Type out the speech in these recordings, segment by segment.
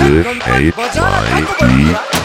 F A Y E.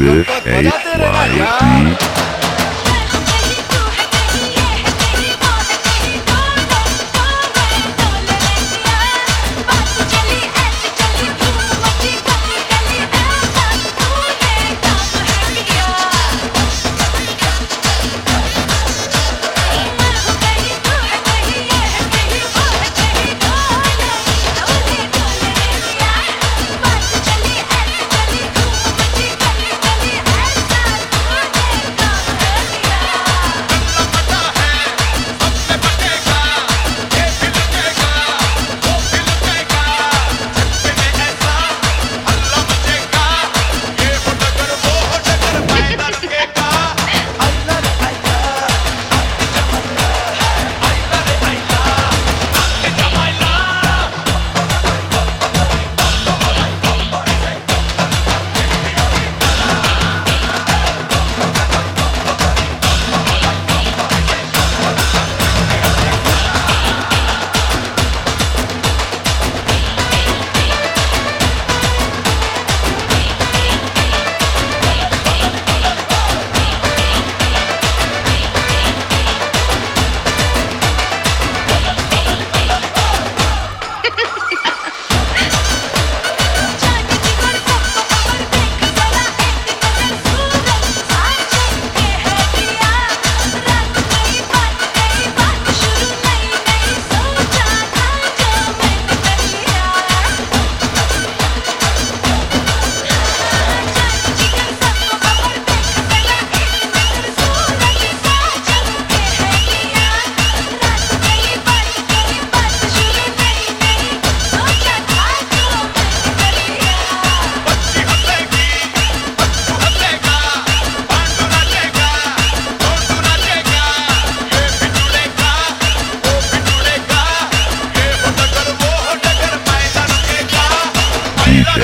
Rich H Y D